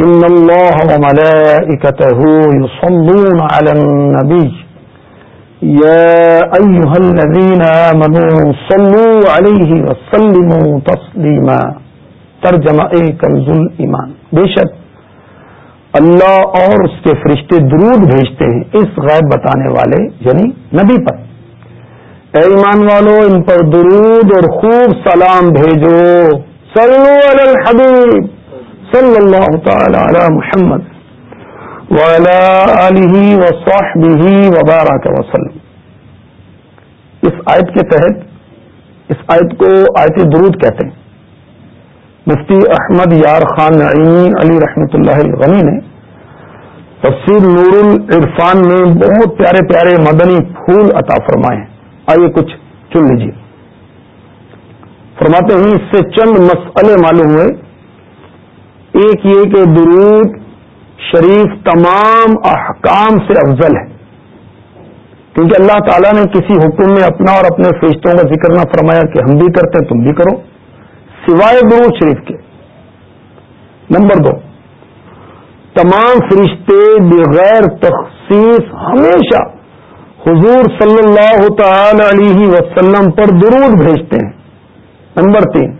إن الله وملائكته يصلون على النبي. يا أيها الذين آمنوا صلوا عليه وسلموا تسليما. ترجمہ کنز ایمان بے شک اللہ اور اس کے فرشتے درود بھیجتے ہیں اس غیب بتانے والے یعنی نبی پر. اے ایمان والو، ان پر درود اور خوب سلام بھیجو. صلو علی الحبیب. صلی اللہ تعالی علی محمد وعلی آلہ وصحبہ وبارک وسلم۔ اس آیت کے تحت، اس آیت کو آیت درود کہتے ہیں۔ مفتی احمد یار خان نعیمی علی رحمۃ اللہ غنی نے تفسیر نور العرفان میں بہت پیارے پیارے مدنی پھول عطا فرمائے ہیں۔ آئیے کچھ چن لیجیے۔ فرماتے ہیں، اس سے چند مسئلے معلوم ہوئے۔ ایک یہ کہ درود شریف تمام احکام سے افضل ہے۔ کیونکہ اللہ تعالیٰ نے کسی حکم میں اپنا اور اپنے فرشتوں کا ذکر نہ فرمایا کہ ہم بھی کرتے ہیں، تم بھی کرو۔ سوائے درود شریف کے۔ نمبر دو، تمام فرشتے بغیر تخصیص ہمیشہ حضور صلی اللہ تعالی علیہ وسلم پر درود بھیجتے ہیں۔ نمبر تین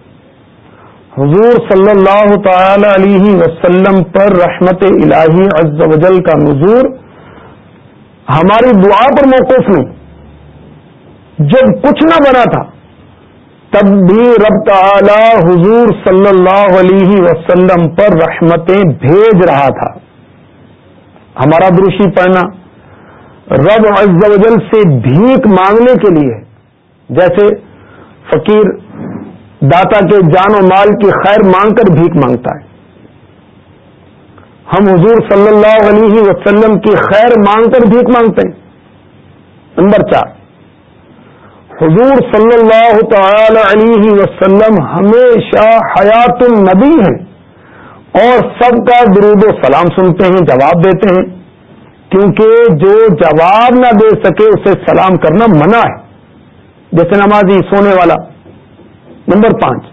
حضور صلی اللہ تعالی علیہ وسلم پر رحمت الہی عز و جل کا نظور ہماری دعا پر موقف نہیں۔ جب کچھ نہ بنا تھا، تب بھی رب تعالی حضور صلی اللہ علیہ وسلم پر رحمتیں بھیج رہا تھا۔ ہمارا دروشی پڑھنا، رب عز و جل سے بھیک مانگنے کے لیے، جیسے فقیر داتا کے جان و مال کی خیر مانگ کر بھیک مانگتا ہے۔ ہم حضور صلی اللہ علیہ وسلم کی خیر مانگ کر بھیک مانگتے ہیں۔ نمبر چار، حضور صلی اللہ تعالی علیہ وسلم ہمیشہ حیات النبی ہیں اور سب کا درود و سلام سنتے ہیں، جواب دیتے ہیں۔ کیونکہ جو جواب نہ دے سکے، اسے سلام کرنا منع ہے۔ جیسے نمازی سونے والا نمبر پانچ۔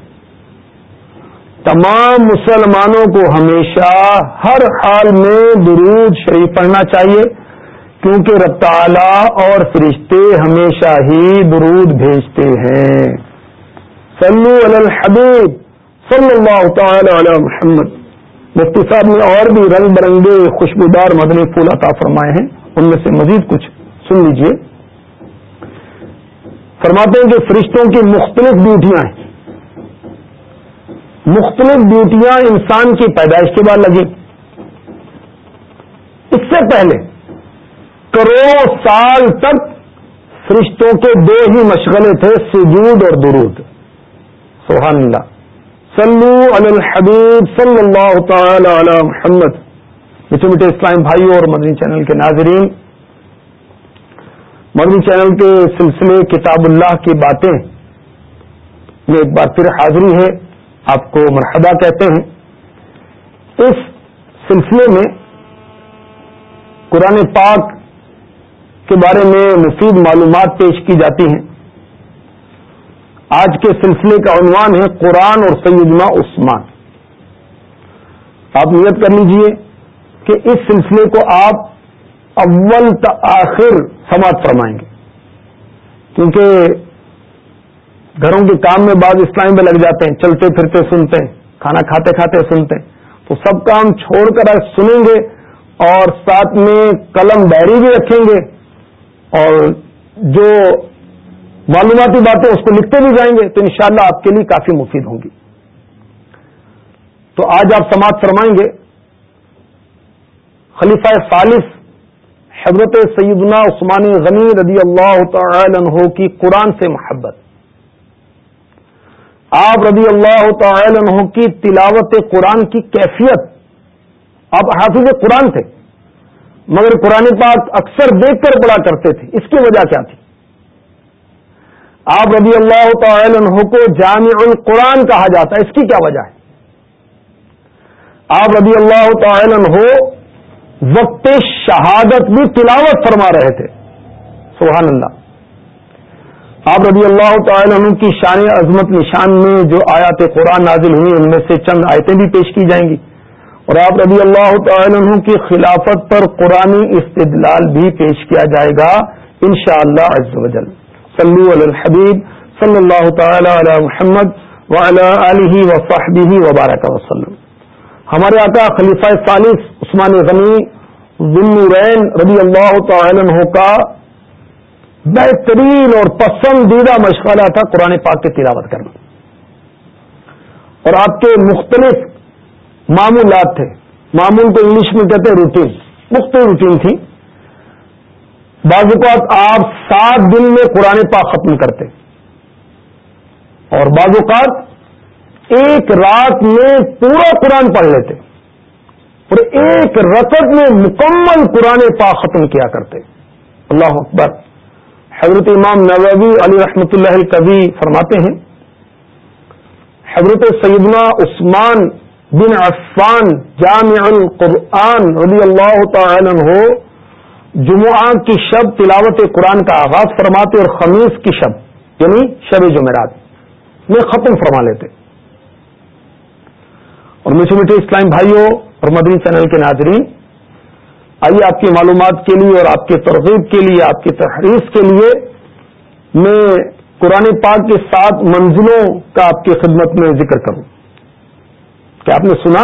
تمام مسلمانوں کو ہمیشہ ہر حال میں درود شریف پڑھنا چاہیے، کیونکہ رب تعالی اور فرشتے ہمیشہ ہی درود بھیجتے ہیں۔ صلو علی الحبیب صلی اللہ تعالی علی محمد۔ مفتی صاحب نے اور بھی رنگ برنگے خوشبودار مدنی پھول عطا فرمائے ہیں، ان میں سے مزید کچھ سن لیجیے۔ فرماتے ہیں کہ فرشتوں کی مختلف ڈیوٹیاں ہیں۔ مختلف ڈیوٹیاں انسان کی پیدائش کے بعد لگی اس سے پہلے کروڑوں سال تک فرشتوں کے دو ہی مشغلے تھے، سجود اور درود۔ سبحان اللہ۔ صلو علی الحبیب صلی اللہ تعالی علی محمد۔ میٹھے میٹھے اسلام بھائیوں اور مدنی چینل کے ناظرین، مدنی چینل کے سلسلے کتاب اللہ کی باتیں یہ ایک بار پھر حاضری ہے۔ آپ کو مرحبا کہتے ہیں، اس سلسلے میں قرآن پاک کے بارے میں مفید معلومات پیش کی جاتی ہیں۔ آج کے سلسلے کا عنوان ہے قرآن اور سیدنا عثمان۔ آپ نیت کر لیجیے کہ اس سلسلے کو آپ اول آخر سماعت فرمائیں گے۔ کیونکہ گھروں کے کام میں بعض اسلام میں لگ جاتے ہیں، چلتے پھرتے سنتے ہیں، کھانا کھاتے کھاتے سنتے ہیں۔ تو سب کام چھوڑ کر سنیں گے اور ساتھ میں قلم ڈائری بھی رکھیں گے اور جو معلوماتی باتیں اس کو لکھتے بھی جائیں گے تو انشاءاللہ شاء آپ کے لیے کافی مفید ہوں گی۔ تو آج آپ سماعت فرمائیں گے۔ خلیفہ ثالث حضرت سیدنا عثمان غنی رضی اللہ تعالی عنہ کی قرآن سے محبت۔ آپ رضی اللہ تعالی عنہ کی تلاوت قرآن کی کیفیت، آپ حافظ قرآن تھے، مگر قرآن پاک اکثر دیکھ کر پڑا کرتے تھے، اس کی وجہ کیا تھی؟ آپ رضی اللہ تعالی عنہ کو جامع القرآن کہا جاتا ہے، اس کی کیا وجہ ہے؟ آپ رضی اللہ تعالی عنہ وقت شہادت بھی تلاوت فرما رہے تھے، سبحان اللہ۔ آپ رضی اللہ تعالی عنہ کی شان عظمت نشان میں جو آیات قرآن نازل ہوئی ان میں سے چند آیتیں بھی پیش کی جائیں گی۔ اور آپ رضی اللہ تعالی عنہ کی خلافت پر قرآن استدلال بھی پیش کیا جائے گا انشاءاللہ شاء اللہ صلو علی الحبیب صلی اللہ تعالی علی محمد وعلی وصحبہ وبارک وسلم۔ ہمارے آقا خلیفہ ثالث عثمان غنی ذنورین رضی اللہ تعالی عنہ کا بہترین اور پسندیدہ مشغلہ تھا قرآن پاک کی تلاوت کرنا۔ اور آپ کے مختلف معمولات تھے۔ معمول کو انگلش میں کہتے ہیں روٹین۔ مختلف روٹین تھی۔ بعض اوقات آپ سات دن میں قرآن پاک ختم کرتے۔ اور بعض اوقات ایک رات میں پورا قرآن پڑھ لیتے۔ اور ایک رقط میں مکمل قرآن پاک ختم کیا کرتے۔ اللہ اکبر۔ حضرت امام نووی علی رحمۃ اللہ کبھی فرماتے ہیں، حضرت سیدنا عثمان بن عفان جامع القرآن رضی اللہ تعالی ہو جمعہ کی شب تلاوت قرآن کا آغاز فرماتے اور خمیز کی شب یعنی شب جمعرات، میں ختم فرما لیتے۔ اور میٹھے میٹھے اسلام بھائیوں اور مدنی چینل کے ناظرین آئیے آپ کی معلومات کے لیے اور آپ کے ترغیب کے لیے، آپ کی تحریر کے لیے میں قرآن پاک کے سات منزلوں کا آپ کی خدمت میں ذکر کروں۔ کہ آپ نے سنا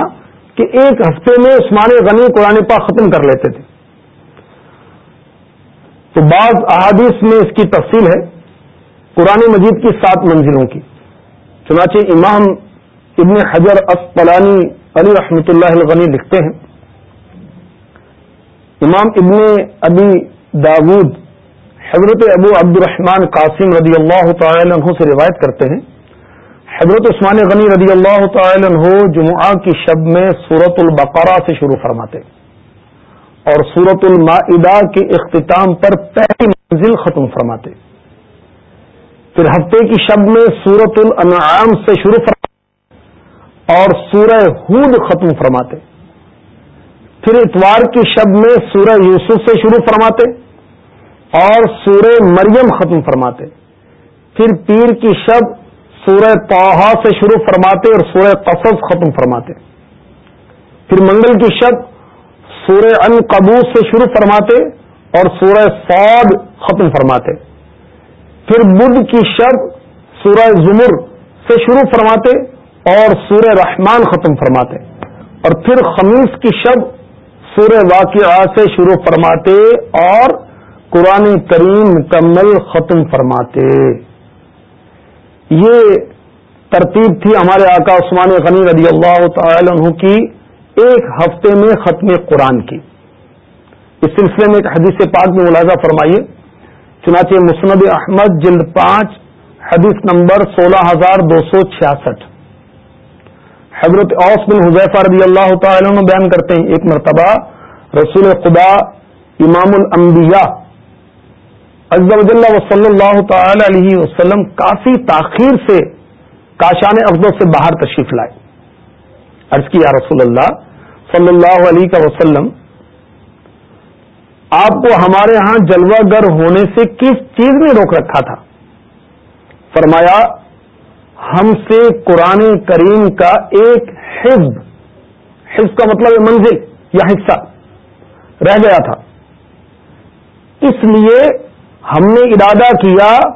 کہ ایک ہفتے میں عثمان غنی قرآن پاک ختم کر لیتے تھے؟ تو بعض احادیث میں اس کی تفصیل ہے، قرآن مجید کی سات منزلوں کی۔ چنانچہ امام ابن حجر اسپلانی علی رحمۃ اللہ غنی لکھتے ہیں۔ امام ابن ابی داود حضرت ابو عبد الرحمان قاسم رضی اللہ تعالی عنہ سے روایت کرتے ہیں۔ حضرت عثمان غنی رضی اللہ تعالی عنہ جمعہ کی شب میں سورت البقرہ سے شروع فرماتے اور سورت المائدہ کے اختتام پر پہلی منزل ختم فرماتے پھر ہفتے کی شب میں سورت الانعام سے شروع فرماتے اور سورہ ہود ختم فرماتے پھر اتوار کی شب میں سورہ یوسف سے شروع فرماتے اور سورہ مریم ختم فرماتے۔ پھر پیر کی شب سورہ توحا سے شروع فرماتے اور سورہ قصص ختم فرماتے۔ پھر منگل کی شب سورہ ان قبوس سے شروع فرماتے اور سورہ فوڈ ختم فرماتے۔ پھر بدھ کی شب سورہ زمر سے شروع فرماتے اور سورہ رحمان ختم فرماتے۔ اور پھر خمیس کی شب سورہ واقعہ سے شروع فرماتے اور قرآن کریم مکمل ختم فرماتے۔ یہ ترتیب تھی ہمارے آقا عثمان غنی رضی اللہ تعالی عنہ کی ایک ہفتے میں ختم قرآن کی۔ اس سلسلے میں ایک حدیث پاک میں ملازہ فرمائیے۔ چنانچہ مسند احمد جلد پانچ، حدیث نمبر سولہ ہزار دو سو چھیاسٹھ۔ حضرت اوس بن حضیفہ رضی اللہ تعالی عنہ بیان کرتے ہیں، ایک مرتبہ رسول خدا امام الانبیاء عز و جل صلی اللہ تعالی علیہ وسلم کافی تاخیر سے کاشان افضل سے باہر تشریف لائے۔ عرض کیا رسول اللہ صلی اللہ علیہ وسلم، آپ کو ہمارے ہاں جلوہ گر ہونے سے کس چیز نے روک رکھا تھا؟ فرمایا ہم سے قرآن کریم کا ایک حزب حزب کا مطلب منزل یا حصہ رہ گیا تھا۔ اس لیے ہم نے ارادہ کیا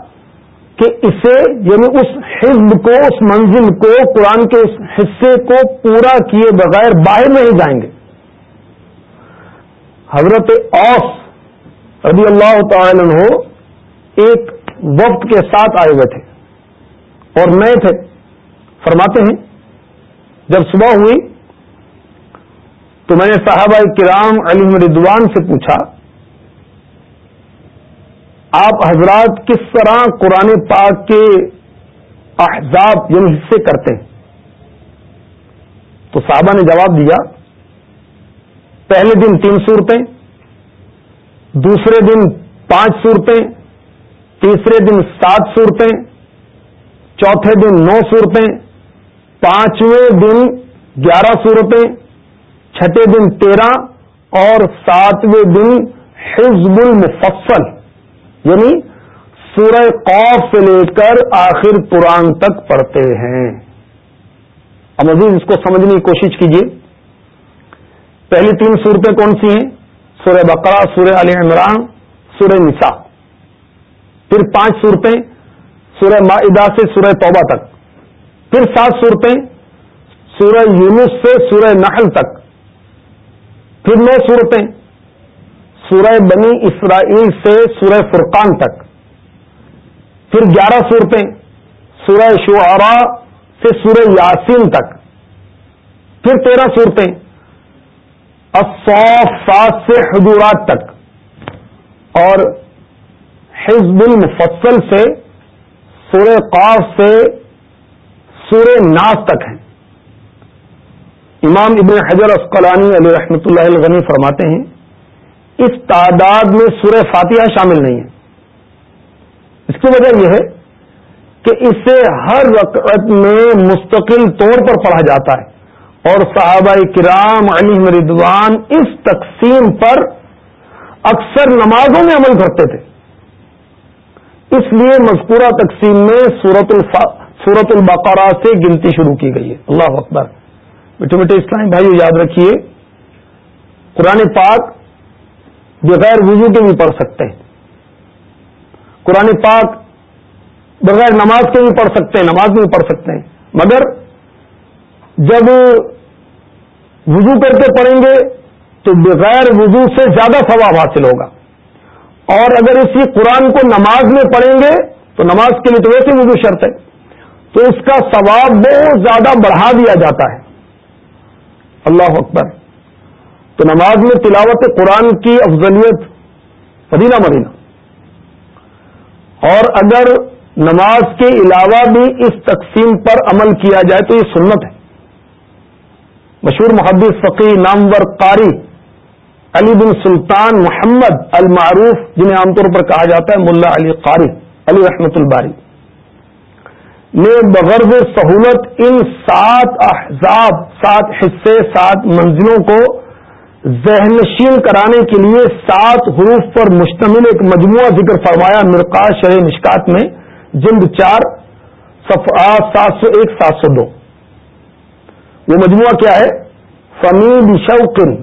کہ اسے یعنی اس حزب کو، اس منزل کو، قرآن کے اس حصے کو پورا کیے بغیر باہر نہیں جائیں گے۔ حضرت اوس رضی اللہ تعالی ہو ایک وقت کے ساتھ آئے ہوئے تھے۔ اور نئے تھے۔ فرماتے ہیں، جب صبح ہوئی تو میں نے صحابہ کرام علی ردوان سے پوچھا، آپ حضرات کس طرح قرآن پاک کے احزاب یعنی حصے کرتے ہیں؟ تو صحابہ نے جواب دیا، پہلے دن تین صورتیں، دوسرے دن پانچ صورتیں، تیسرے دن سات صورتیں چوتھے دن نو صورتیں، پانچویں دن گیارہ صورتیں، چھٹے دن تیرہ، اور ساتویں دن حزب المفصل یعنی سورہ قوف سے لے کر آخر قرآن تک پڑھتے ہیں۔ اب مزید اس کو سمجھنے کی کوشش کیجیے پہلی تین صورتیں کون سی ہیں؟ سورہ بقرہ، سورہ علی عمران، سورہ نساء۔ پھر پانچ صورتیں سورہ معدہ سے سورہ توبہ تک۔ پھر سات صورتیں، سورہ یونس سے سورہ نحل تک۔ پھر نو صورتیں، سورہ بنی اسرائیل سے سورہ فرقان تک۔ پھر گیارہ صورتیں، سورہ شعراء سے سورہ یاسین تک۔ پھر تیرہ صورتیں، الصافات سے حضورات تک۔ اور حزب المفصل سے سورہ قاف سے سورہ ناز تک ہیں امام ابن حجر اسقلانی علیہ رحمۃ اللہ الغنی فرماتے ہیں، اس تعداد میں سورہ فاتحہ شامل نہیں ہے۔ اس کی وجہ یہ ہے کہ اسے ہر رقط میں مستقل طور پر پڑھا جاتا ہے۔ اور صحابہ کرام علی مردوان اس تقسیم پر اکثر نمازوں میں عمل کرتے تھے۔ اس لیے مذکورہ تقسیم میں سورت الفا سورت البقرہ سے گنتی شروع کی گئی ہے۔ اللہ اکبر۔ میٹھے میٹھے اسلام بھائی یاد رکھیے، قرآن پاک بغیر وضو کے بھی پڑھ سکتے ہیں۔ قرآن پاک بغیر نماز کے بھی پڑھ سکتے ہیں، نماز میں بھی پڑھ سکتے ہیں۔ مگر جب وضو کر کے پڑھیں گے تو بغیر وضو سے زیادہ ثواب حاصل ہوگا۔ اور اگر اسی قرآن کو نماز میں پڑھیں گے، تو نماز کے لیے تو ویسے وضو شرط ہے۔ تو اس کا ثواب بہت زیادہ بڑھا دیا جاتا ہے۔ اللہ اکبر۔ تو نماز میں تلاوت قرآن کی افضلیت مدینہ مدینہ۔ اور اگر نماز کے علاوہ بھی اس تقسیم پر عمل کیا جائے تو یہ سنت ہے۔ مشہور محدث فقی نامور قاری علی بن سلطان محمد المعروف، جنہیں عام طور پر کہا جاتا ہے ملا علی قاری، علی رحمت الباری۔ نے بغرض سہولت ان سات احزاب، سات حصے، سات منزلوں کو ذہنشین کرانے کے لیے سات حروف پر مشتمل ایک مجموعہ ذکر فرمایا مرقا شرح مشکات میں، جلد چار سات سو ایک، سات سو دو۔ وہ مجموعہ کیا ہے؟ فمی شوقن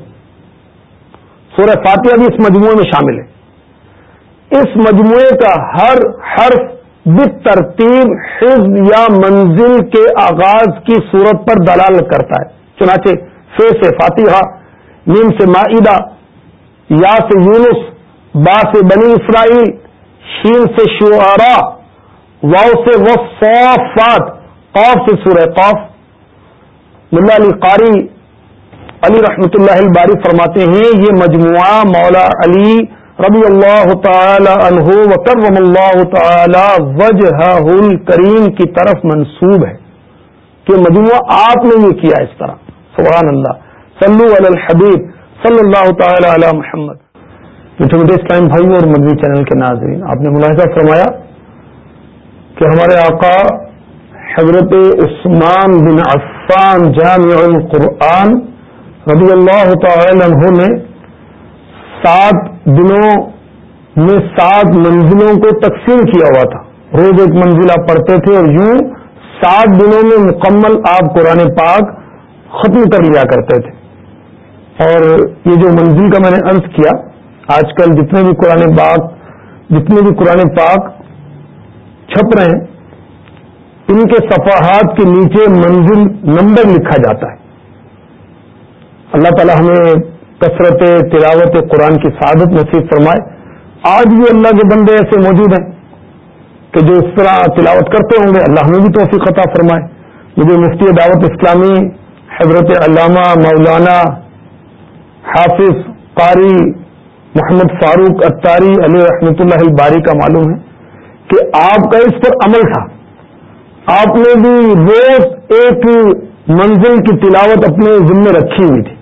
سورہ فاتحہ بھی اس مجموعے میں شامل ہے۔ اس مجموعے کا ہر حرف ترتیب حزب یا منزل کے آغاز کی صورت پر دلال کرتا ہے۔ چنانچہ فے سے فاتحہ نیم سے معیدہ یا سے یونس، با سے بنی اسرائیل، شین سے شعرا واؤ سے وفات قوف سے سورہ قوف ملا علی قاری علی رحمت اللہ الباری فرماتے ہیں، یہ مجموعہ مولا علی ربی اللہ تعالی عنہ وکرم اللہ تعالی وجہ کریم کی طرف منسوب ہے۔ کہ مجموعہ آپ نے یہ کیا اس طرح۔ سبحان اللہ۔ صلو علی الحبیب صلی اللہ تعالی علی محمد۔ میٹھے میٹھے اسلام بھائی اور مدنی چینل کے ناظرین، آپ نے ملاحظہ فرمایا کہ ہمارے آقا حضرت عثمان بن عفان جامع القرآن رضی اللہ تعالی عنہ نے سات دنوں میں سات منزلوں کو تقسیم کیا ہوا تھا۔ روز ایک منزل آپ پڑھتے تھے اور یوں سات دنوں میں مکمل آپ قرآن پاک ختم کر لیا کرتے تھے۔ اور یہ جو منزل کا میں نے عرض کیا، آج کل جتنے بھی قرآن پاک، جتنے بھی قرآن پاک چھپ رہے ہیں، ان کے صفحات کے نیچے منزل نمبر لکھا جاتا ہے۔ اللہ تعالی ہمیں کثرت تلاوت قرآن کی سعادت نصیب فرمائے۔ آج بھی اللہ کے بندے ایسے موجود ہیں کہ جو اس طرح تلاوت کرتے ہوں گے، اللہ ہمیں بھی توفیق عطا فرمائے۔ مجھے مفتی دعوت اسلامی حضرت علامہ مولانا حافظ قاری محمد فاروق اتاری علی رحمۃ اللہ الباری کا معلوم ہے کہ آپ کا اس پر عمل تھا۔ آپ نے بھی روز ایک منزل کی تلاوت اپنے ذمے رکھی ہوئی تھی۔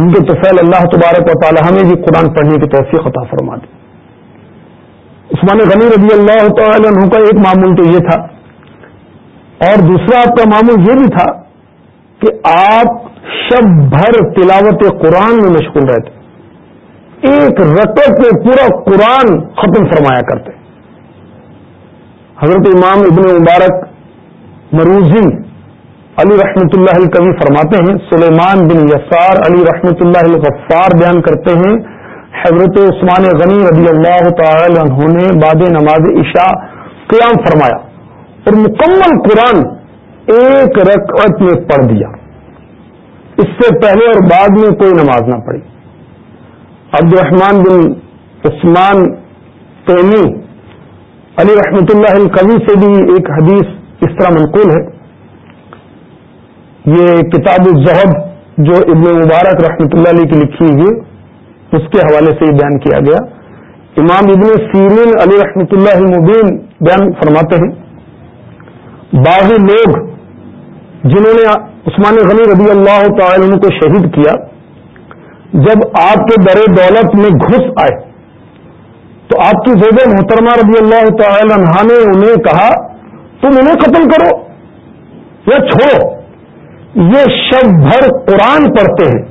ان کے توفیل اللہ تبارک و تعالی ہمیں بھی قرآن پڑھنے کی توفیق عطا فرما دے۔ عثمان غنی رضی اللہ تعالی عنہ کا ایک معمول تو یہ تھا۔ اور دوسرا آپ کا معمول یہ بھی تھا کہ آپ شب بھر تلاوت قرآن میں مشغول رہتے۔ ایک رقط میں پورا قرآن ختم فرمایا کرتے۔ حضرت امام ابن مبارک مروزی علی رحمۃ اللہ کبھی فرماتے ہیں، سلیمان بن یسار علی رحمۃ اللہ غفار بیان کرتے ہیں۔ حضرت عثمان غنی رضی اللہ تعالی عنہ نے باد نماز عشاء قیام فرمایا اور مکمل قرآن ایک رکعت میں پڑھ دیا۔ اس سے پہلے اور بعد میں کوئی نماز نہ پڑھی۔ عبد الرحمان بن عثمان تیمی علی رحمۃ اللہ القوی سے بھی ایک حدیث اس طرح منقول ہے۔ یہ کتاب الزہد جو ابن مبارک رحمۃ اللہ علیہ کی لکھی ہوئی اس کے حوالے سے یہ بیان کیا گیا۔ امام ابن سیرین علی رحمۃ اللہ مبین بیان فرماتے ہیں، بعض لوگ جنہوں نے عثمان غنی رضی اللہ تعالی عنہ کو شہید کیا، جب آپ کے در دولت میں گھس آئے، تو آپ کی زیب محترمہ رضی اللہ تعالی عنہ نے انہیں کہا، تم انہیں قتل کرو یا چھوڑو۔ یہ شب بھر قرآن پڑھتے ہیں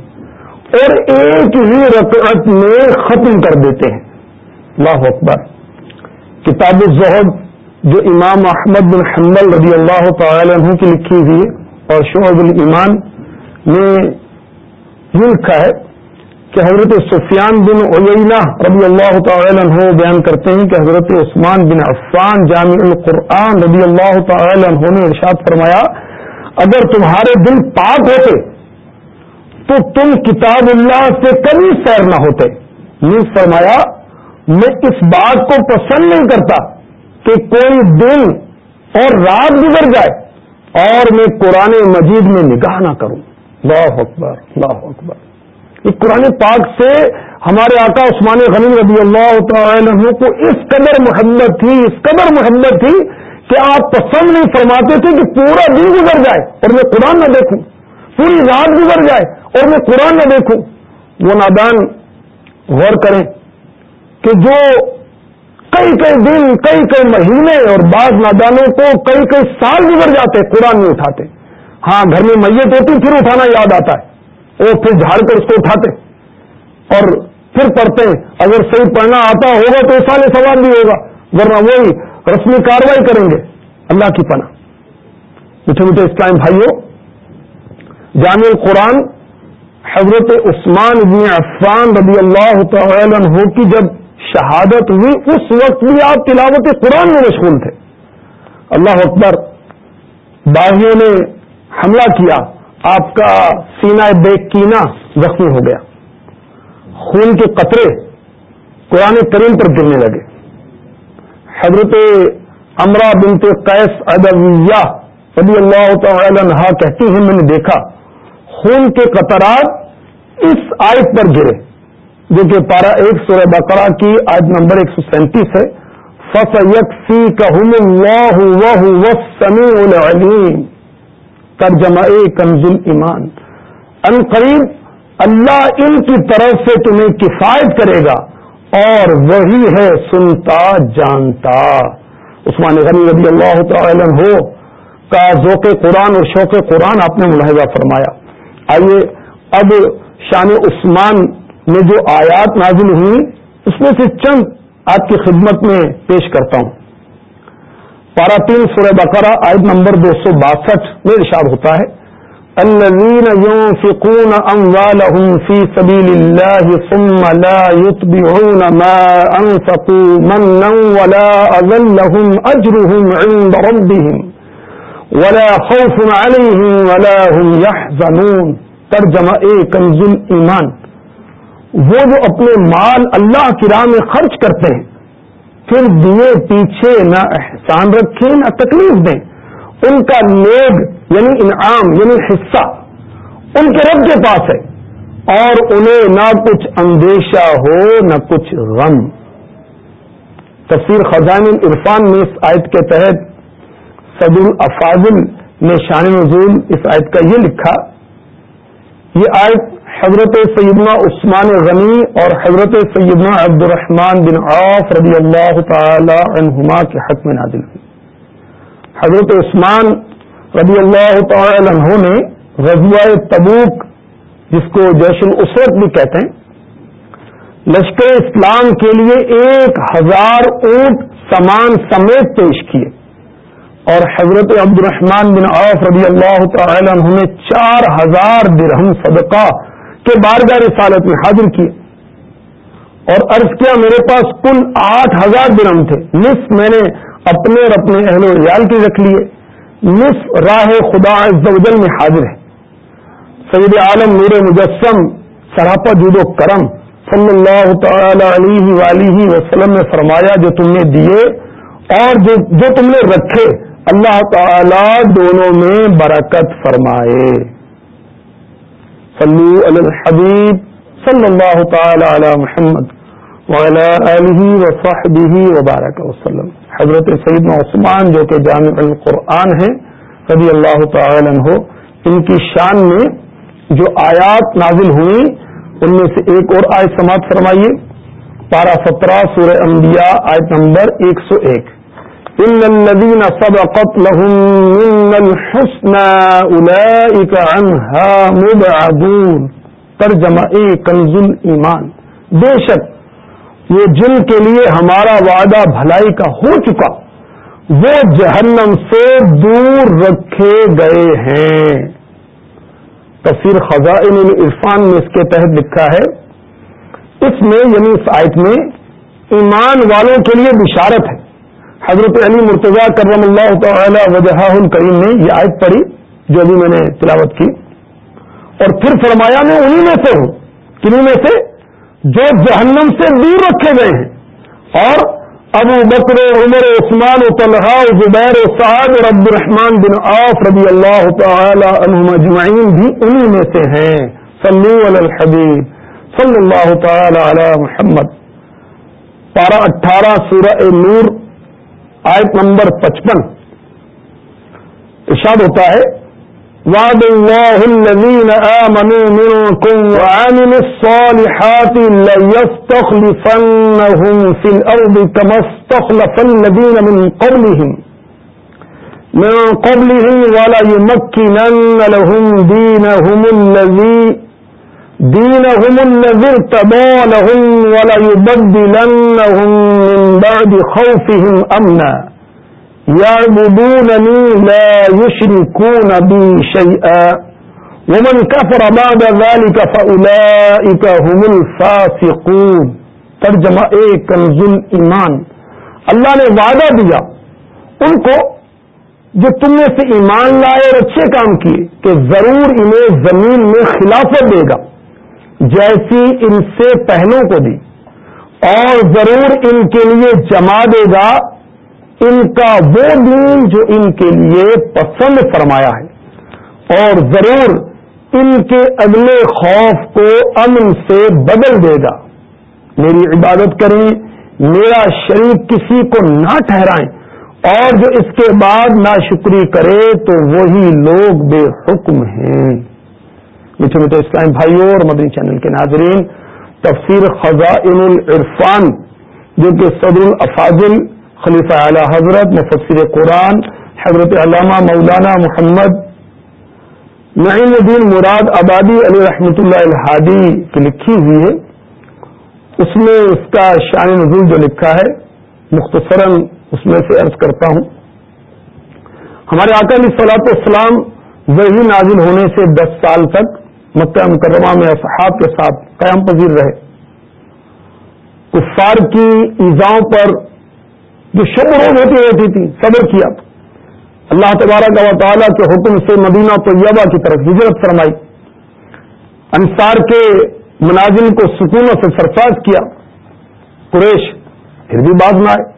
اور ایک ہی رکعت میں ختم کر دیتے ہیں۔ اللہ اکبر۔ کتاب الزہد جو امام احمد بن حمل رضی اللہ تعالی عنہ کی لکھی ہوئی اور شعب الایمان نے یہ لکھا ہے کہ حضرت سفیان بن اوینا رضی اللہ تعالی عنہ بیان کرتے ہیں کہ حضرت عثمان بن عفان جامع القرآن رضی اللہ تعالی عنہ نے ارشاد فرمایا اگر تمہارے دل پاک ہوتے تو تم کتاب اللہ سے کبھی سیر نہ ہوتے۔ نیز فرمایا، میں اس بات کو پسند نہیں کرتا کہ کوئی دن اور رات گزر جائے اور میں قرآن مجید میں نگاہ نہ کروں۔ اللہ اکبر اللہ اکبر۔ قرآن پاک سے ہمارے آقا عثمان غنی رضی اللہ تعالی کو اس قدر محبت تھی، اس قدر محبت تھی کہ آپ پسند نہیں فرماتے تھے کہ پورا دن گزر جائے اور میں قرآن نہ دیکھوں، پوری رات گزر جائے اور میں قرآن نہ دیکھوں۔ وہ نادان غور کریں کہ جو کئی کئی دن، کئی کئی مہینے اور بعض نادانوں کو کئی کئی سال گزر جاتے، قرآن نہیں اٹھاتے۔ ہاں گھر میں میت ہوتی، پھر اٹھانا یاد آتا ہے۔ وہ پھر جھاڑ کر اس کو اٹھاتے اور پھر پڑھتے۔ ہیں اگر صحیح پڑھنا آتا ہوگا تو سال سوال بھی ہوگا۔ ورنہ وہی رسمی کاروائی کریں گے۔ اللہ کی پناہ۔ میٹھے میٹھے اسلام بھائیوں، جامع القرآن حضرت عثمان بن عفان رضی اللہ تعالی عنہ کی جب شہادت ہوئی، اس وقت بھی آپ تلاوت قرآن میں مشغول تھے۔ اللہ اکبر، باغیوں نے حملہ کیا، آپ کا سینا بیگ کینا زخمی ہو گیا۔ خون کے قطرے قرآن کریم پر گرنے لگے۔ حضرت امرا بنت قیس ادویہ رضی اللہ تعالی عنہ کہتی ہیں، میں نے دیکھا، خون کے قطرات اس آیت پر گرے، جو کہ پارا ایک سورہ بقرہ کی آیت نمبر ایک سو سینتیس ہے۔ فص یک سی کا سمی العلیم ترجمہ کنز ایمان ان قریب اللہ ان کی طرف سے تمہیں کفایت کرے گا۔ اور وہی ہے سنتا جانتا۔ عثمان غنی رضی اللہ تعالی ہو کا ذوق قرآن اور شوق قرآن آپ نے ملاحظہ فرمایا۔ آئیے اب شان عثمان میں جو آیات نازل ہوئی، اس میں سے چند آپ کی خدمت میں پیش کرتا ہوں۔ پارا تین سورہ بقرہ، آیت نمبر دو سو باسٹھ میں ارشاد ہوتا ہے۔ الذين ينفقون أموالهم في سبيل الله ثم لا يتبعون ما أنفقوا منا ولا أذلهم أجرهم عند ربهم ولا خوف عليهم ولا هم يحزنون. ترجمہ اے کنز ایمان وہ جو اپنے مال اللہ کی راہ میں خرچ کرتے ہیں، پھر دیے پیچھے نہ احسان رکھیں، نہ تکلیف دیں۔ ان کا نیب یعنی انعام یعنی حصہ ان کے رب کے پاس ہے۔ اور انہیں نہ کچھ اندیشہ ہو، نہ کچھ غم۔ تفسیر خزان عرفان میں اس آیت کے تحت صد الافاظل نے شان نزول اس آیت کا یہ لکھا، یہ آیت حضرت سیدنا عثمان غنی اور حضرت سیدنا عبد الرحمان بن عوف رضی اللہ تعالی عنہما کے حق میں نازل ہوئی۔ حضرت عثمان رضی اللہ تعالی عنہ نے غزوہ تبوک، جس کو جیش الاسرت بھی کہتے ہیں، لشکر اسلام کے لیے ایک ہزار اونٹ سامان سمیت پیش کیے۔ اور حضرت عبد الرحمان بن عوف رضی اللہ تعالی عنہ نے چار ہزار درہم صدقہ کے بارگاہ رسالت میں حاضر کیے۔ اور عرض کیا، میرے پاس کل آٹھ ہزار درم تھے۔ نصف میں نے اپنے اور اپنے اہل و ریال کی رکھ لیے۔ نصف راہ خدا عزوجل میں حاضر ہے۔ سید عالم نور مجسم، سراپا جود و کرم، صلی اللہ تعالی علیہ ولیہ وسلم نے فرمایا جو تم نے دیے اور جو جو تم نے رکھے، اللہ تعالی دونوں میں برکت فرمائے۔ صلو علی الحبیب صلی اللہ تعالی علی محمد وعلی آلہ وصحبہ وبارک وسلم۔ حضرت سیدنا عثمان جو کہ جامع القرآن ہیں، رضی اللہ تعالی عنہ، ان کی شان میں جو آیات نازل ہوئی ان میں سے ایک اور آیت سماعت فرمائیے۔ پارہ سترہ، سورہ انبیاء، آیت نمبر ایک سو ایک۔ ان الذين سبقت لهم من الحسنى اولئك عنها مبعدون۔ ترجمہ کنز ایمان بے شک وہ جن کے لیے ہمارا وعدہ بھلائی کا ہو چکا، وہ جہنم سے دور رکھے گئے ہیں۔ تصویر خزائن عرفان میں اس کے تحت لکھا ہے۔ اس میں یعنی اس آیت میں، ایمان والوں کے لیے بشارت ہے۔ حضرت علی مرتضی کرم اللہ تعالی وجہ الکریم نے یہ آیت پڑھی، جو ابھی میں نے تلاوت کی۔ اور پھر فرمایا، میں انہی میں سے ہوں۔ کنہیں میں سے جو جہنم سے دور رکھے گئے ہیں۔ اور ابو بکر، عمر، عثمان و طلحہ، زبیر، سعد اور عبد الرحمان بن آف رضی اللہ تعالی عنہم اجمعین بھی انہی میں سے ہیں۔ صلو علی الحبیب، صلی اللہ تعالی علی محمد۔ پارہ اٹھارہ، سورہ نور، آیت نمبر پچپن۔ ارشاد ہوتا ہے وعد الله الذين آمنوا منكم وعملوا الصالحات ليستخلفنهم في الأرض كما استخلف الذين من قبلهم. من قبلهم ولا يمكنن لهم دينهم الذي دينهم الذي ارتضى لهم ولا يبدلنهم من بعد خوفهم أمنا. يعبدونني لا يشركون بي شيئا. ومن كفر بعد ذلك فأولئك هم الفاسقون. ترجمہ ایک کنز ایمان. اللہ نے وعدہ دیا ان کو جو تم میں سے ایمان لائے اور اچھے کام کیے کہ ضرور انہیں زمین میں خلافت دے گا، جیسی ان سے پہلوں کو دی، اور ضرور ان کے لیے جما دے گا ان کا وہ دین جو ان کے لیے پسند فرمایا ہے۔ اور ضرور ان کے اگلے خوف کو امن سے بدل دے گا۔ میری عبادت کریں، میرا شریک کسی کو نہ ٹھہرائیں۔ اور جو اس کے بعد نہ شکری کرے تو وہی لوگ بے حکم ہیں۔ میٹھے میٹھے اسلام بھائیوں اور مدنی چینل کے ناظرین، تفسیر خزائن العرفان، جو کہ صدر الافاظل خلیفہ اعلی حضرت، مفسر قرآن، حضرت علامہ مولانا محمد نعیم الدین مراد آبادی علی رحمۃ اللہ الحادی کی لکھی ہوئی ہے۔ اس میں اس کا شان نزول جو لکھا ہے، مختصراً اس میں سے عرض کرتا ہوں۔ ہمارے آقا علی صلاحت السلام وہی نازل ہونے سے دس سال تک مکہ مکرمہ میں اصحاب کے ساتھ قیام پذیر رہے۔ کفار کی ایزاؤں پر جو شب روز ہوتی رہتی تھی صبر کیا اللہ تبارک و تعالیٰ کے حکم سے مدینہ طیبہ کی طرف ہجرت فرمائی۔ انصار کے مناظم کو سکونوں سے سرفراز کیا۔ قریش پھر بھی باز نہ آئے۔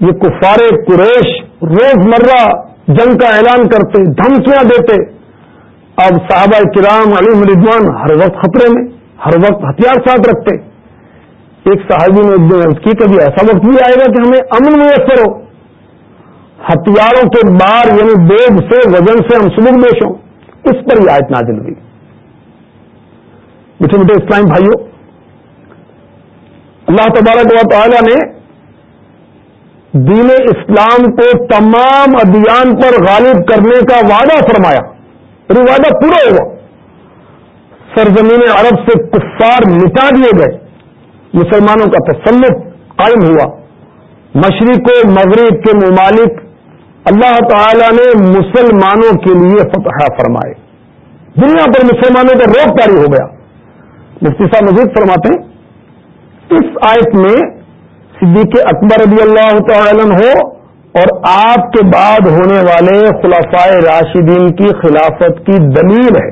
یہ کفار قریش روز مرہ جنگ کا اعلان کرتے، دھمکیاں دیتے۔ اب صحابہ کرام علی مردوان ہر وقت خطرے میں، ہر وقت ہتھیار ساتھ رکھتے۔ ایک صحابی نے ایک دن کی کبھی ایسا وقت بھی آئے گا کہ ہمیں امن میسر ہو۔ ہتھیاروں کے بار یعنی بیگ سے وزن سے ہم سبک بیش ہوں۔ اس پر یہ آیت نازل ہوئی۔ میٹھے میٹھے اسلام بھائیوں، اللہ تبارک و تعالی نے دین اسلام کو تمام ادیان پر غالب کرنے کا وعدہ فرمایا۔ اور وعدہ پورا ہوا۔ سرزمین عرب سے کفار مٹا دیے گئے۔ مسلمانوں کا تسلط قائم ہوا۔ مشرق و مغرب کے ممالک اللہ تعالی نے مسلمانوں کے لیے فتح فرمائے۔ دنیا پر مسلمانوں کا روک جاری ہو گیا۔ مفتی صاحب مزید فرماتے ہیں۔ اس آیت میں صدیق اکبر رضی اللہ تعالی ہو اور آپ کے بعد ہونے والے خلافائے راشدین کی خلافت کی دلیل ہے۔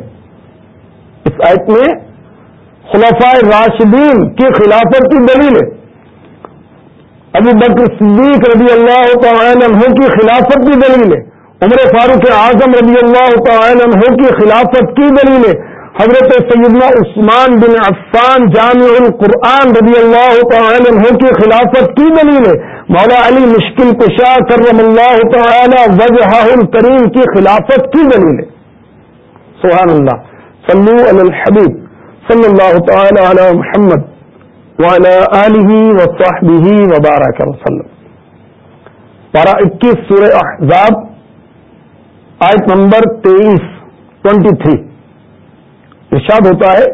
اس آیت میں خلافائے راشدین کی خلافت کی دلیل ہے۔ ابو بکر صدیق رضی اللہ تعالی عنہ کی خلافت کی دلیل ہے۔ عمر فاروق اعظم رضی اللہ تعالی عنہ کی خلافت کی دلیل ہے۔ حضرت سیدنا عثمان بن عفان جامع القرآن رضی اللہ تعالی عنہ کی خلافت کی دلیل ہے۔ مولا علی مشکل کشا کرم اللہ تعالی وجہ الکریم کی خلافت کی دلیل ہے۔ سبحان اللہ۔ صلو علی الحبیب۔ صلی اللہ تعالی علی محمد وعلى آله وصحبه وبارك وسلم۔ پارہ اکیس سورہ احزاب، آیت نمبر تیئیس ٹوینٹی تھری ارشاد ہوتا ہے،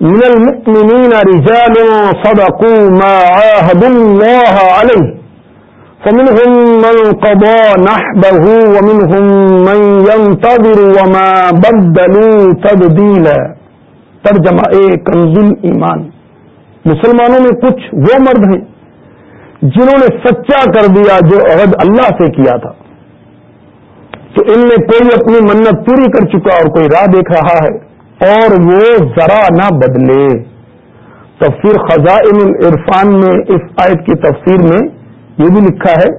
من المؤمنین رجال صدقوا ما عاهدوا الله عليه فمنهم من قضى نحبه ومنهم من ينتظر وما بدلوا تبديلا ترجمہ اے کنز ایمان۔ مسلمانوں میں کچھ وہ مرد ہیں جنہوں نے سچا کر دیا جو عہد اللہ سے کیا تھا۔ تو ان میں کوئی اپنی منت پوری کر چکا اور کوئی راہ دیکھ رہا ہے اور وہ ذرا نہ بدلے۔ تفسیر خزائن العرفان میں اس آیت کی تفسیر میں یہ بھی لکھا ہے،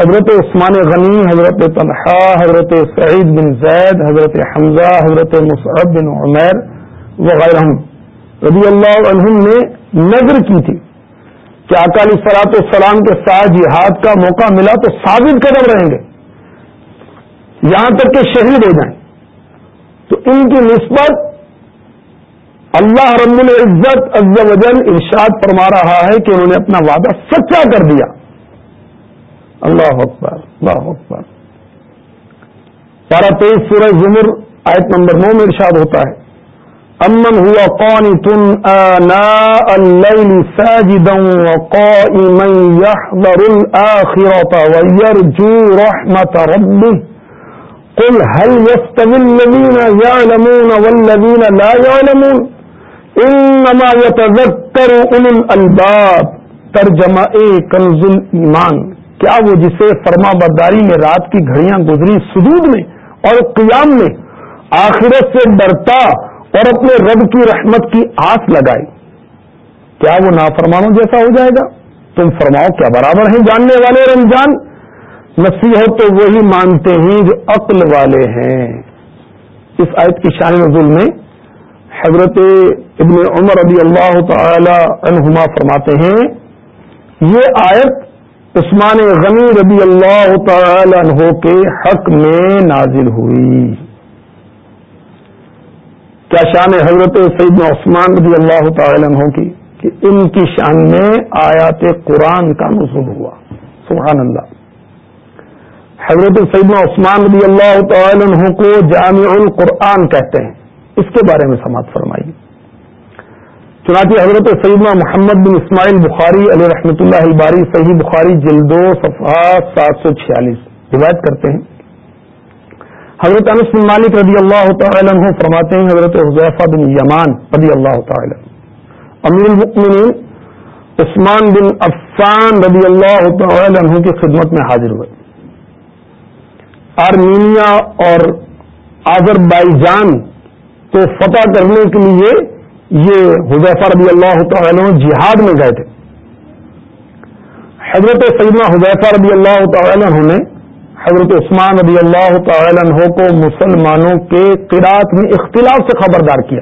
حضرت عثمان غنی، حضرت طلحہ، حضرت سعید بن زید، حضرت حمزہ، حضرت مصعب بن عمیر وغیرہ رضی اللہ عنہم نے نظر کی تھی کہ اکالی سلاط السلام کے ساتھ جہاد کا موقع ملا تو ثابت قدم رہیں گے۔ یہاں تک کہ شہید ہو جائیں۔ تو ان کی نسبت اللہ رب العزت عز وجل ارشاد فرما رہا ہے کہ انہوں نے اپنا وعدہ سچا کر دیا۔ اللہ اکبر اللہ اکبر۔ بارہ تیئیس سورہ زمر آیت نمبر نو میں ارشاد ہوتا ہے۔ امن ہوا قانت آناء الليل ساجدا وقائما يحذر الآخرة ويرجو رحمة ربه قل هل يستوي الذين يعلمون والذين لا يعلمون انما يتذكر اولو الالباب ترجمہ کنز ایمان کیا وہ جسے فرما برداری میں رات کی گھڑیاں گزری سجود میں اور قیام میں آخرت سے ڈرتا اور اپنے رب کی رحمت کی آس لگائی۔ کیا وہ نافرمانوں جیسا ہو جائے گا؟ تم فرماؤ کیا برابر ہیں جاننے والے رمضان نصیحت تو وہی مانتے ہیں جو عقل والے ہیں۔ اس آیت کی شان نزول میں حضرت ابن عمر رضی اللہ تعالی عنہما فرماتے ہیں، یہ آیت عثمان غنی رضی اللہ تعالی عنہ کے حق میں نازل ہوئی۔ کیا شان حضرت سعید عثمان رضی اللہ تعالی عنہ کی کہ ان کی شان میں آیات قرآن کا نزول ہوا۔ سبحان اللہ۔ حضرت سعید عثمان رضی اللہ تعالی عنہ کو جامع القرآن کہتے ہیں۔ اس کے بارے میں سماعت فرمائی چنانچہ حضرت سیدنا محمد بن اسماعیل بخاری علیہ رحمۃ اللہ الباری، صحیح بخاری جلدو صفحہ سات سو چھیالیس۔ روایت کرتے ہیں۔ حضرت انس بن مالک رضی اللہ تعالی عنہ فرماتے ہیں، حضرت حضیفہ بن یمان رضی اللہ تعالی امیر المؤمنین عثمان بن عفان رضی اللہ تعالی عنہ کی خدمت میں حاضر ہوئے۔ آرمینیا اور آزر بائی جان کو فتح کرنے کے لیے یہ حضیفہ رضی اللہ تعالی عنہ جہاد میں گئے تھے۔ حضرت سیدنا حضیفہ رضی اللہ تعالی عنہ نے حضرت عثمان رضی اللہ تعالی عنہ کو مسلمانوں کے قرات میں اختلاف سے خبردار کیا۔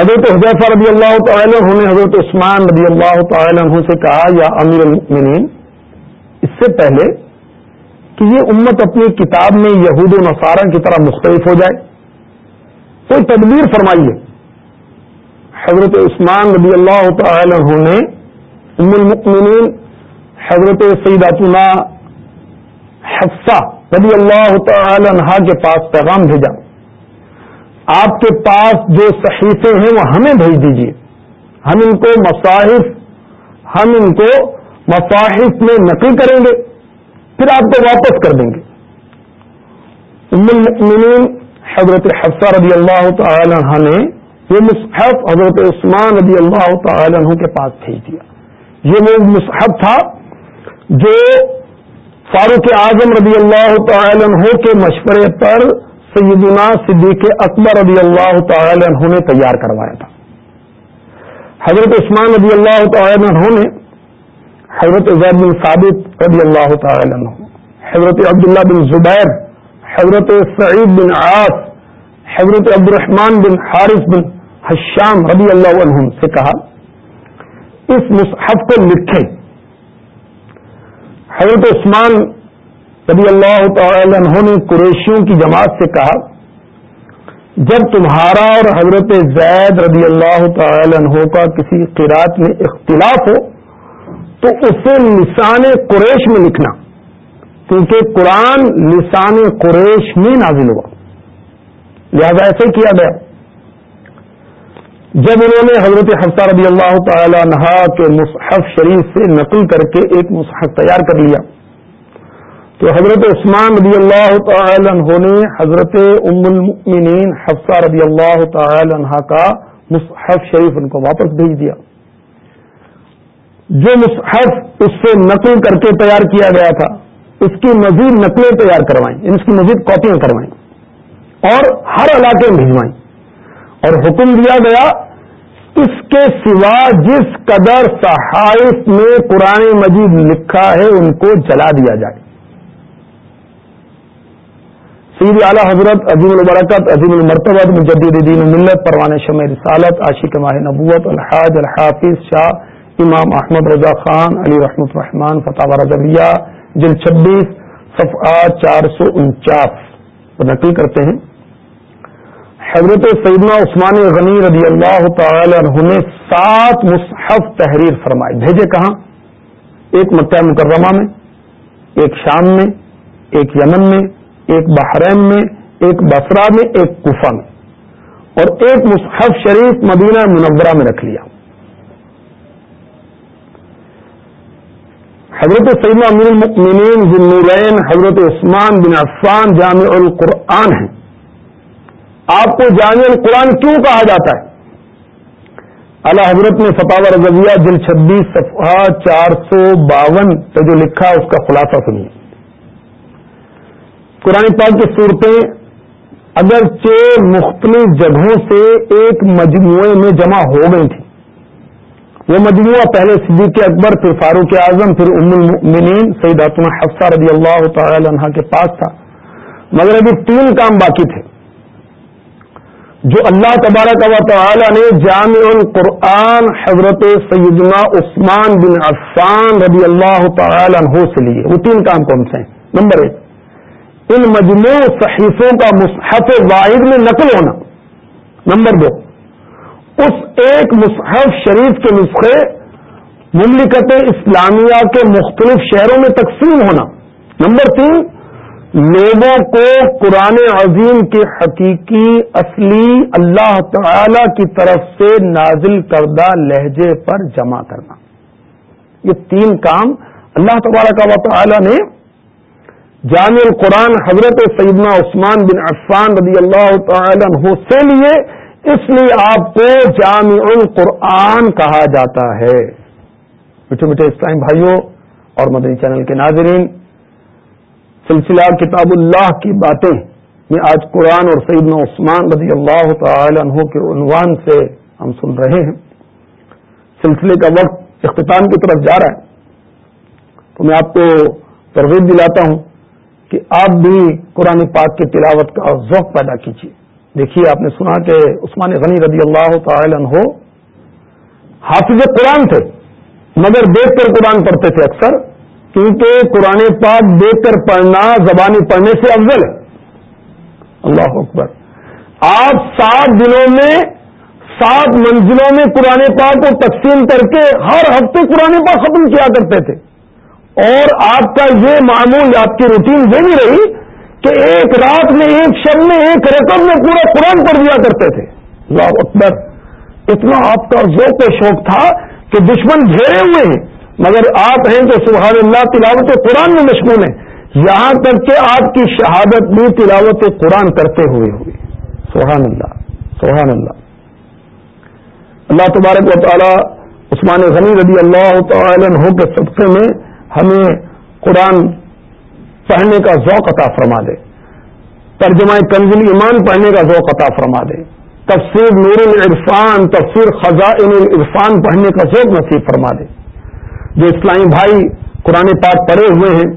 حضرت حضیفہ رضی اللہ تعالی عنہ نے حضرت عثمان رضی اللہ تعالی عنہ سے کہا، یا امیر المؤمنین، اس سے پہلے کہ یہ امت اپنی کتاب میں یہود و نصارہ کی طرح مختلف ہو جائے۔ کوئی تدبیر فرمائیے۔ حضرت عثمان رضی اللہ تعالی عنہ نے ام المؤمنین، حضرت سیداتنا حفصہ رضی اللہ تعالی عنہ کے پاس پیغام بھیجا۔ آپ کے پاس جو صحیفے ہیں وہ ہمیں بھیج دیجیے ہم ان کو مصاحف، ہم ان کو مصاحف میں نقل کریں گے، پھر آپ کو واپس کر دیں گے۔ ام المؤمنین، حضرت حفصہ رضی اللہ تعالی عنہ نے یہ مصحف حضرت عثمان رضی اللہ تعالی عنہ کے پاس بھیج دیا۔ یہ وہ مصحف تھا جو فاروق اعظم رضی اللہ تعالی عنہ کے مشورے پر سیدنا صدیق اکبر رضی اللہ تعالی عنہ نے تیار کروایا تھا۔ حضرت عثمان رضی اللہ تعالی عنہ نے حضرت زید بن ثابت رضی اللہ تعالی عنہ، حضرت عبداللہ بن زبیر، حضرت سعید بن عاص، حضرت عبد الرحمان بن حارث بن حشام رضی اللہ عنہ سے کہا، اس مصحف کو لکھیں۔ حضرت عثمان رضی اللہ تعالی عنہ نے قریشیوں کی جماعت سے کہا، جب تمہارا اور حضرت زید رضی اللہ تعالی عنہ کا کسی قرات میں اختلاف ہو، تو اسے لسان قریش میں لکھنا، کیونکہ قرآن لسان قریش میں نازل ہوا۔ لہذا ایسے کیا گیا۔ جب انہوں نے حضرت حفصہ رضی اللہ تعالی عنہ کے مصحف شریف سے نقل کر کے ایک مصحف تیار کر لیا، تو حضرت عثمان رضی اللہ تعالی عنہ نے حضرت ام المؤمنین حفصہ رضی اللہ تعالی عنہ کا مصحف شریف ان کو واپس بھیج دیا۔ جو مصحف اس سے نقل کر کے تیار کیا گیا تھا، اس کی مزید نقلیں تیار کروائیں یعنی اس کی مزید کاپیاں کروائیں اور ہر علاقے میں بھجوائیں اور حکم دیا گیا، اس کے سوا جس قدر صحائف میں قرآن مجید لکھا ہے، ان کو جلا دیا جائے۔ سید اعلیٰ حضرت عظیم البرکت، عظیم المرتبت، مجدد دین ملت پروان شمع رسالت، عاشق ماہ نبوت الحاظ الحافظ شاہ امام احمد رضا خان، علی رحمت الرحمان فتح رضویہ جل چھبیس، صفحہ چار سو انچاس۔ نقل کرتے ہیں۔ حضرت سیدنا عثمان غنی رضی اللہ تعالی عنہ نے سات مصحف تحریر فرمائے۔ بھیجے کہاں؟ ایک مکہ مکرمہ میں، ایک شام میں، ایک یمن میں، ایک بحرین میں، ایک بسرا میں، ایک کفا میں۔ اور ایک مصحف شریف مدینہ منورہ میں رکھ لیا۔ حضرت سیدنا امیر المؤمنین ذنورین حضرت عثمان بن عفان جامع القرآن ہیں۔ آپ کو جامع القرآن کیوں کہا جاتا ہے؟ اللہ حضرت نے فتح رضویہ جل چھبیس صفحہ چار سو باون پہ جو لکھا اس کا خلاصہ سنیے۔ قرآن پاک کی صورتیں، اگرچہ مختلف جگہوں سے ایک مجموعے میں جمع ہو گئی تھیں۔ وہ مجموعہ پہلے صدیق اکبر، پھر فاروق اعظم، پھر ام المؤمنین سعید حفصہ رضی اللہ تعالی عنہ کے پاس تھا۔ مگر ابھی تین کام باقی تھے۔ جو اللہ تبارک و تعالی نے جامع القرآن حضرت سیدنا عثمان بن عفان رضی اللہ تعالی عنہ سے لیے۔ وہ تین کام کون سے ہیں؟ نمبر ایک، ان مجموع صحیفوں کا مصحف واحد میں نقل ہونا۔ نمبر دو، اس ایک مصحف شریف کے نسخے مملکت اسلامیہ کے مختلف شہروں میں تقسیم ہونا۔ نمبر تین لوگوں کو قرآن عظیم کے حقیقی اصلی اللہ تعالی کی طرف سے نازل کردہ لہجے پر جمع کرنا۔ یہ تین کام اللہ تبارک و تعالی نے جامع القرآن حضرت سیدنا عثمان بن عفان رضی اللہ تعالی عنہ سے لیے، اس لیے آپ کو جامع القرآن کہا جاتا ہے۔ میٹھے میٹھے اسلام بھائیوں اور مدنی چینل کے ناظرین سلسلہ کتاب اللہ کی باتیں میں آج قرآن اور سیدنا عثمان رضی اللہ تعالی عنہ کے عنوان سے ہم سن رہے ہیں۔ سلسلے کا وقت اختتام کی طرف جا رہا ہے۔ تو میں آپ کو ترغیب دلاتا ہوں کہ آپ بھی قرآن پاک کی تلاوت کا ذوق پیدا کیجیے۔ دیکھیے، آپ نے سنا کہ عثمان غنی رضی اللہ تعالی عنہ حافظ قرآن تھے، مگر دیکھ کر قرآن پڑھتے تھے اکثر۔ کیونکہ قرآن پاک دیکھ کر پڑھنا، زبانی پڑھنے سے افضل ہے۔ اللہ اکبر۔ آپ سات دنوں میں، سات منزلوں میں قرآن پاک کو تقسیم کر کے ہر ہفتے قرآن پاک ختم کیا کرتے تھے۔ اور آپ کا یہ معمول، آپ کی روٹین یہ بھی رہی کہ ایک رات میں، ایک شب میں، ایک رقم میں پورا قرآن پڑھ دیا کرتے تھے۔ اللہ اکبر۔ اتنا آپ کا ذوق و شوق تھا کہ دشمن گھیرے ہوئے ہیں۔ مگر آپ ہیں تو سبحان اللہ تلاوت قرآن میں مشغول ہیں، یہاں تک کہ آپ کی شہادت بھی تلاوت قرآن کرتے ہوئے ہوئی۔ سبحان اللہ سبحان اللہ۔ اللہ تبارک و تعالی عثمان غنی رضی اللہ تعالی عنہ کے صدقے میں ہمیں قرآن پڑھنے کا ذوق عطا فرما دے۔ ترجمہ کنزل ایمان پڑھنے کا ذوق عطا فرما دے۔ تفسیر نور العرفان، تفسیر خزائن العرفان پڑھنے کا ذوق نصیب فرما دے۔ جو اسلامی بھائی قرآن پاک پڑھے ہوئے ہیں،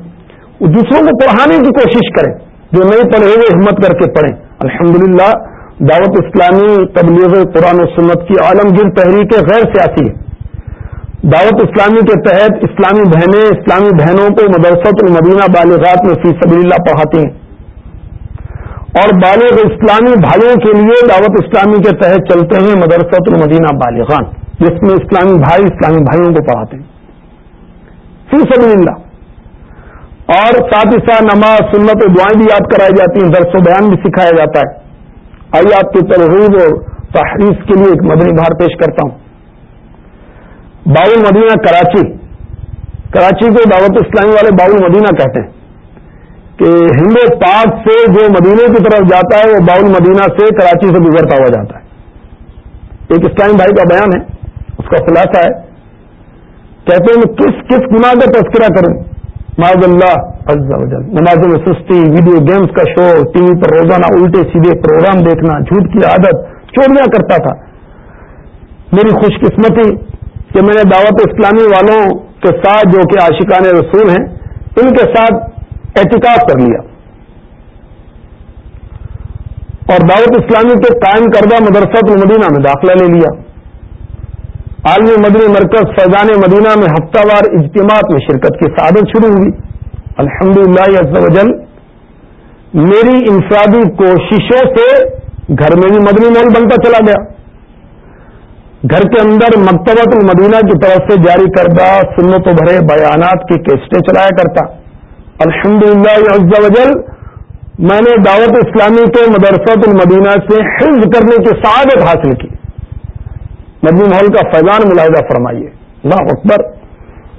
وہ دوسروں کو پڑھانے کی کوشش کریں، جو نہیں پڑھے ہوئے ہمت کر کے پڑھیں۔ الحمدللہ، دعوت اسلامی تبلیغ قرآن و سنت کی عالمگیر تحریک غیر سیاسی ہے۔ دعوت اسلامی کے تحت اسلامی بہنیں اسلامی بہنوں کو مدرسۃ المدینہ بالغات میں فی سبیل اللہ پڑھاتی ہیں۔ اور بالغ اسلامی بھائیوں کے لیے دعوت اسلامی کے تحت چلتے ہیں مدرسۃ المدینہ بالغان، جس میں اسلامی بھائی اسلامی بھائیوں کو پڑھاتے ہیں۔ فی سبیل اللہ۔ اور ساتھ ہی ساتھ نماز سنت دعائیں بھی یاد کرائی جاتی ہیں، درس و بیان بھی سکھایا جاتا ہے۔ آئیے آپ کی ترغیب اور تحریف کے لیے ایک مدنی بھار پیش کرتا ہوں۔ باؤل مدینہ کراچی۔ کراچی کو دعوت اسلامی والے باؤل مدینہ کہتے ہیں۔ کہ ہند پاک سے جو مدینے کی طرف جاتا ہے، وہ باؤل مدینہ سے کراچی سے گزرتا ہوا جاتا ہے۔ ایک اسلامی بھائی کا بیان ہے، اس کا خلاصہ ہے۔ کہتے ہیں میں کس کس گناہ کا تذکرہ کروں معذ اللہ نماز میں سستی، ویڈیو گیمز کا شو ٹی وی پر روزانہ الٹے سیدھے پروگرام دیکھنا، جھوٹ کی عادت، چوریاں کرتا تھا۔ میری خوش قسمتی کہ میں نے دعوت اسلامی والوں کے ساتھ جو کہ عاشقان رسول ہیں، ان کے ساتھ احتکاب کر لیا۔ اور دعوت اسلامی کے قائم کردہ مدرسۃ المدینہ میں داخلہ لے لیا۔ عالمی مدنی مرکز فیضان مدینہ میں ہفتہ وار اجتماعات میں شرکت کی سعادت شروع ہوئی۔ الحمد للہ میری انفرادی کوششوں سے گھر میں بھی مدنی محل بنتا چلا گیا۔ گھر کے اندر مکتبت المدینہ کی طرف سے جاری کردہ سنت و بھرے بیانات کی کیسٹیں چلایا کرتا۔ الحمد للہ وجل میں نے دعوت اسلامی کے مدرسۃ المدینہ سے حفظ کرنے کی سعادت حاصل کی۔ مدنی محل کا فیضان ملاحظہ فرمائیے۔ اللہ اکبر۔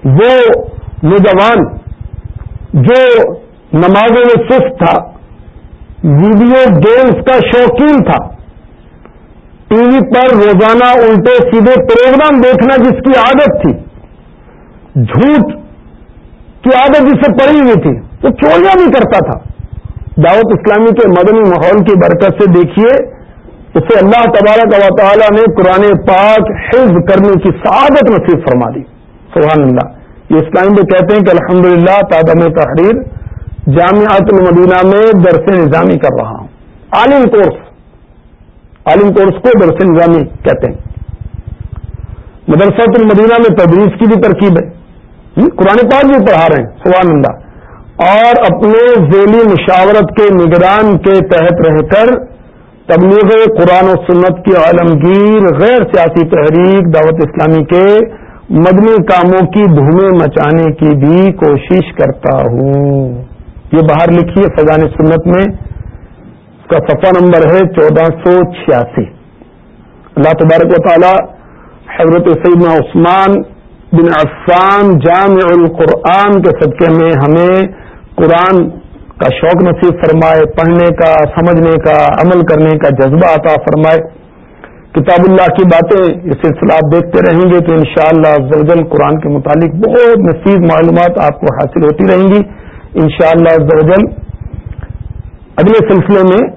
وہ نوجوان جو نمازوں میں سست تھا، ویڈیو گیمز کا شوقین تھا۔ ٹی وی پر روزانہ الٹے سیدھے پروگرام دیکھنا جس کی عادت تھی۔ جھوٹ کی عادت جس سے پڑی ہوئی تھی، وہ چوریاں بھی کرتا تھا۔ دعوت اسلامی کے مدنی ماحول کی برکت سے دیکھیے اسے اللہ تبارک و تعالیٰ نے قرآن پاک حفظ کرنے کی سعادت نصیب فرما دی. سبحان اللہ. یہ اسلام میں کہتے ہیں کہ الحمد للہ تعدم تحریر جامعات المدینہ میں درس نظامی کر رہا ہوں. عالم کورس. عالم کورس کو درس نظامی کہتے ہیں. مدرسۃ المدینہ میں تدریس کی بھی ترکیب ہے. قرآن پاک بھی پڑھا رہے ہیں. سبحان اللہ. اور اپنے ذیلی مشاورت کے نگران کے تحت رہ کر تبلیغ قرآن و سنت کی عالمگیر غیر سیاسی تحریک دعوت اسلامی کے مدنی کاموں کی دھومیں مچانے کی بھی کوشش کرتا ہوں۔ یہ باہر لکھی ہے فضان سنت میں، اس کا صفحہ نمبر ہے چودہ سو چھیاسی۔ اللہ تبارک و تعالی حضرت سیدنا عثمان بن عفان جامع القرآن کے صدقے میں ہمیں قرآن کا شوق نصیب فرمائے، پڑھنے کا، سمجھنے کا، عمل کرنے کا جذبہ عطا فرمائے۔ کتاب اللہ کی باتیں یہ سلسلہ آپ دیکھتے رہیں گے تو انشاءاللہ شاء اللہ قرآن کے متعلق بہت نصیب معلومات آپ کو حاصل ہوتی رہیں گی۔ انشاءاللہ شاء اللہ اگلے سلسلے میں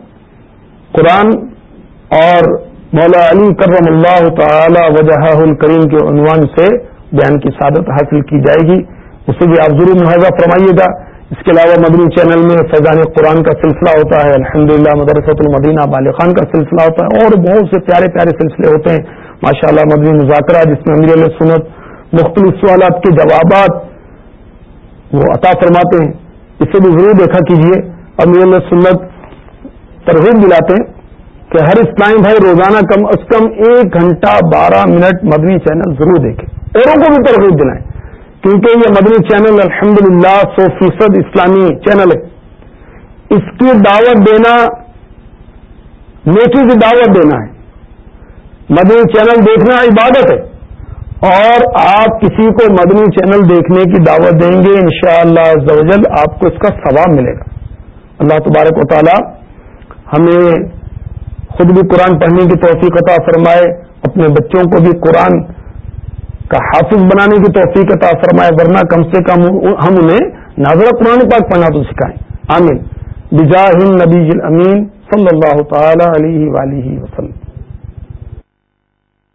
قرآن اور مولا علی کرم اللہ تعالی وجہ الکریم کے عنوان سے بیان کی سعادت حاصل کی جائے گی۔ اسے بھی آپ ضرور محاذہ فرمائیے گا۔ اس کے علاوہ مدنی چینل میں فیضان قرآن کا سلسلہ ہوتا ہے الحمد للہ مدرسۃ المدینہ بالخان کا سلسلہ ہوتا ہے، اور بہت سے پیارے پیارے سلسلے ہوتے ہیں۔ ماشاء اللہ مدنی مذاکرہ، جس میں امیر علیہ سنت مختلف سوالات کے جوابات وہ عطا فرماتے ہیں۔ اسے بھی ضرور دیکھا کیجیے امیر علیہ سنت ترغیب دلاتے ہیں کہ ہر اسلامی بھائی روزانہ کم از کم ایک گھنٹہ بارہ منٹ مدنی چینل ضرور دیکھیں۔ اوروں کو بھی ترغیب دلائیں۔ کیونکہ یہ مدنی چینل الحمد للہ سو فیصد اسلامی چینل ہے۔ اس کی دعوت دینا، نیکی کی دعوت دینا ہے۔ مدنی چینل دیکھنا عبادت ہے۔ اور آپ کسی کو مدنی چینل دیکھنے کی دعوت دیں گے ان شاء اللہ آپ کو اس کا ثواب ملے گا۔ اللہ تبارک و تعالی ہمیں خود بھی قرآن پڑھنے کی توفیق عطا فرمائے، اپنے بچوں کو بھی قرآن کا حافظ بنانے کی توفیق عطا فرمائے، ورنہ کم سے کم ہم انہیں ناظر قرآن پاک پڑھنا تو سکھائیں۔ آمین۔ بجاہ نبی امین صلی اللہ تعالی علیہ وسلم۔